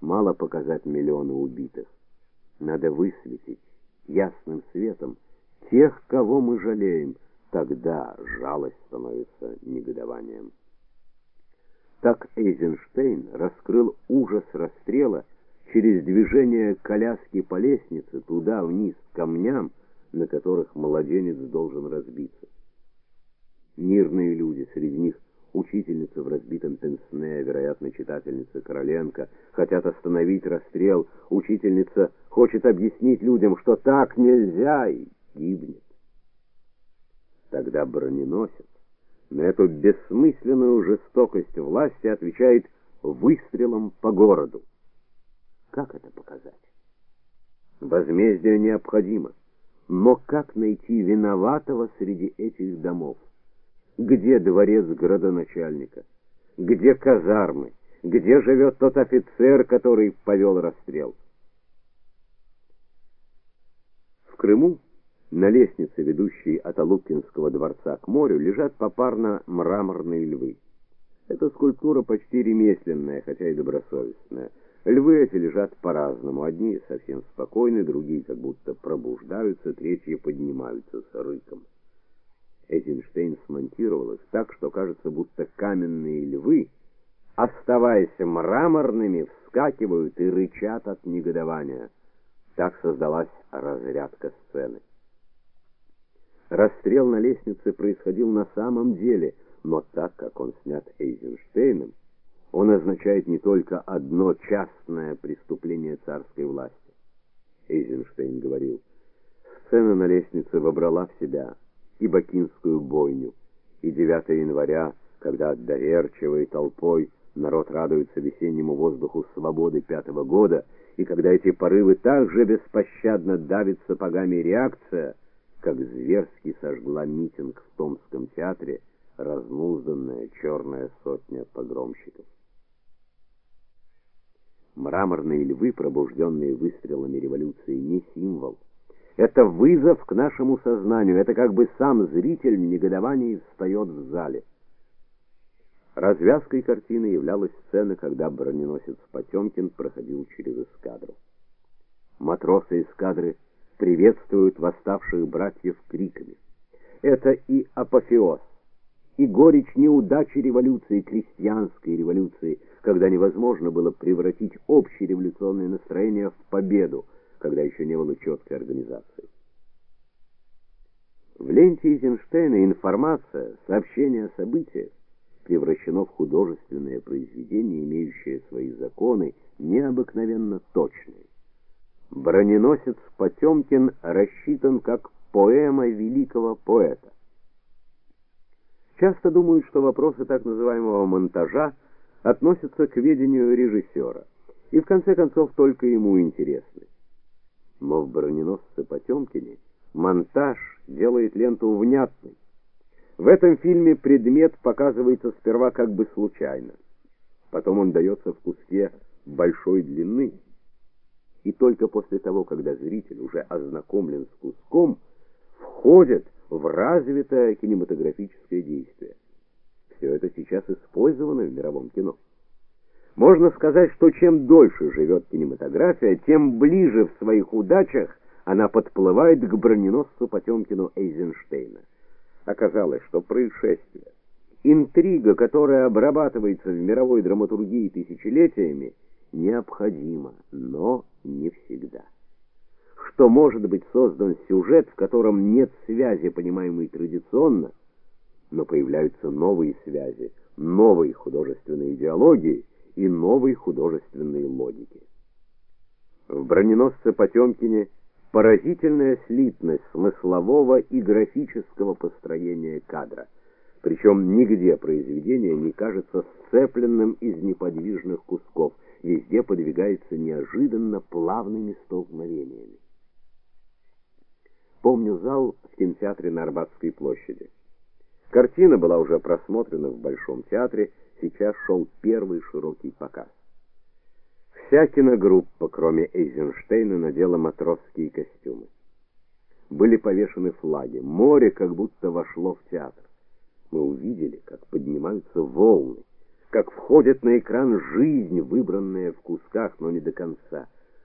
Мало показать миллионы убитых. Надо высветить ясным светом тех, кого мы жалеем. Тогда жалость становится негодованием. Так Эйзенштейн раскрыл ужас расстрела через движение коляски по лестнице туда вниз к камням, на которых младенец должен разбиться. Мирные люди, среди них учительница в разбитом пенсне, вероятно, читательница Короленко, хотят остановить расстрел. Учительница хочет объяснить людям, что так нельзя, и гибнет. Тогда броненосец на эту бессмысленную жестокость власти отвечает выстрелом по городу. Как это показать? Возмездие необходимо, но как найти виноватого среди этих домов? Где дворец градоначальника? Где казармы? Где живет тот офицер, который повел расстрел? В Крыму на лестнице, ведущей от Алупкинского дворца к морю, лежат попарно мраморные львы. Эта скульптура почти ремесленная, хотя и добросовестная. Львы эти лежат по-разному. Одни совсем спокойны, другие как будто пробуждаются, третьи поднимаются с рыком. Эйзенштейн смонтировал их так, что кажется, будто каменные львы, оставаясь мраморными, вскакивают и рычат от негодования. Так создалась разрядка сцены. Расстрел на лестнице происходил на самом деле, но так как он снят Эйзенштейном, он означает не только одно частное преступление царской власти. Эйзенштейн говорил: "Сцена на лестнице вобрала в себя и бакинскую бойню, и 9 января, когда доверчивой толпой народ радуется весеннему воздуху свободы пятого года, и когда эти порывы так же беспощадно давит сапогами реакция, как зверски сожгла митинг в Томском театре разнузданная черная сотня погромщиков. Мраморные львы, пробужденные выстрелами революции, не символ. Это вызов к нашему сознанию, это как бы сам зритель в негодовании встает в зале. Развязкой картины являлась сцена, когда броненосец Потемкин проходил через эскадру. Матросы эскадры приветствуют восставших братьев криками. Это и апофеоз, и горечь неудачи революции, крестьянской революции, когда невозможно было превратить общее революционное настроение в победу, когда еще не было четкой организации. В ленте Эйзенштейна информация, сообщение о событиях превращено в художественное произведение, имеющее свои законы, необыкновенно точные. Броненосец Потемкин рассчитан как поэма великого поэта. Часто думают, что вопросы так называемого монтажа относятся к ведению режиссера, и в конце концов только ему интересны. Но в броненосце Потемкине монтаж делает ленту внятной. В этом фильме предмет показывается сперва как бы случайно. Потом он дается в куске большой длины и только после того, когда зритель уже ознакомлен с куском, входит в развитое кинематографическое действие. Все это сейчас использовано в мировом кино. Можно сказать, что чем дольше живет кинематография, тем ближе в своих удачах она подплывает к броненосцу Потемкину Эйзенштейна. Оказалось, что происшествие, интрига, которая обрабатывается в мировой драматургии тысячелетиями, необходимо, но не всегда. Что может быть создан сюжет, в котором нет связи, понимаемой традиционно, но появляются новые связи, новые художественные идеологии и новые художественные логики. В броненосце Потемкине поразительная слитность смыслового и графического построения кадра. Причем нигде произведение не кажется сцепленным из неподвижных кусков – везде подвигается неожиданно плавными столкновениями. Помню зал в кинотеатре на Арбатской площади. Картина была уже просмотрена в Большом театре, сейчас шел первый широкий показ. Вся киногруппа, кроме Эйзенштейна, надела матросские костюмы. Были повешены флаги, море как будто вошло в театр. Мы увидели, как поднимаются волны, как входит на экран жизнь, выбранная в кусках, но не до конца.